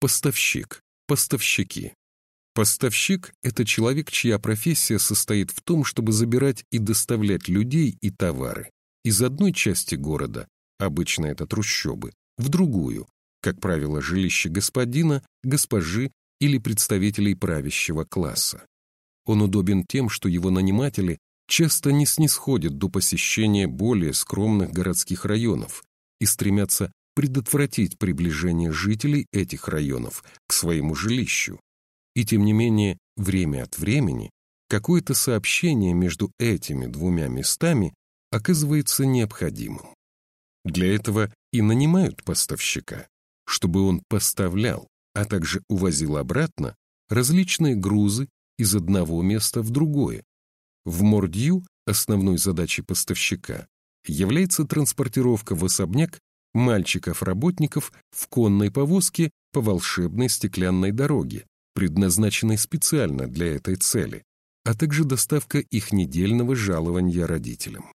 Поставщик, поставщики. Поставщик – это человек, чья профессия состоит в том, чтобы забирать и доставлять людей и товары из одной части города, обычно это трущобы, в другую, как правило, жилище господина, госпожи или представителей правящего класса. Он удобен тем, что его наниматели часто не снисходят до посещения более скромных городских районов и стремятся предотвратить приближение жителей этих районов к своему жилищу. И тем не менее, время от времени какое-то сообщение между этими двумя местами оказывается необходимым. Для этого и нанимают поставщика, чтобы он поставлял, а также увозил обратно различные грузы из одного места в другое. В Мордью основной задачей поставщика является транспортировка в особняк мальчиков-работников в конной повозке по волшебной стеклянной дороге, предназначенной специально для этой цели, а также доставка их недельного жалования родителям.